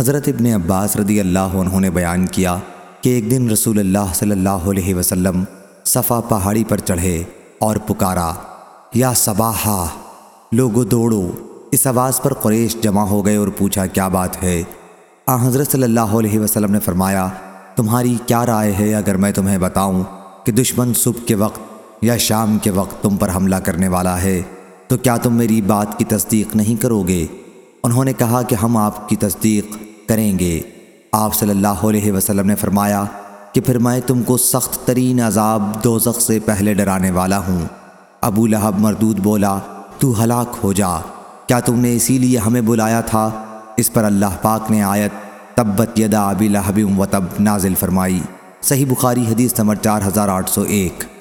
حضرت ابن عباس رضی اللہ عنہ نے بیان کیا کہ ایک دن رسول اللہ صلی اللہ علیہ وسلم صفا پہاڑی پر چڑھے اور پکارا، یا صباحا، لوگو دوڑو۔ اس آواز پر قریش جمع ہو گئے اور پوچھا، کیا بات ہے؟ آ حضرت صلی اللہ علیہ وسلم نے فرمایا، تمہاری کیا رائے ہے اگر میں تمہیں بتاؤں کہ دشمن صبح کے وقت یا شام کے وقت تم پر حملہ کرنے والا ہے، تو کیا تم میری بات کی تصدیق نہیں کرو گے؟ انہوں نے کہا کہ ہم آپ کی تصدیق کریں گے۔ آپ صلی اللہ علیہ وسلم نے فرمایا کہ پھر میں تم کو سخت ترین عذاب دوزخ سے پہلے ڈرانے والا ہوں۔ ابو لہب مردود بولا، تو ہلاک ہو جا۔ کیا تم نے اسی لیے ہمیں بلایا تھا؟ اس پر اللہ پاک نے آیت تبت یدا ابی لہب و تب نازل فرمائی۔ صحیح بخاری حدیث نمبر چار ہزار آٹھ سو ایک۔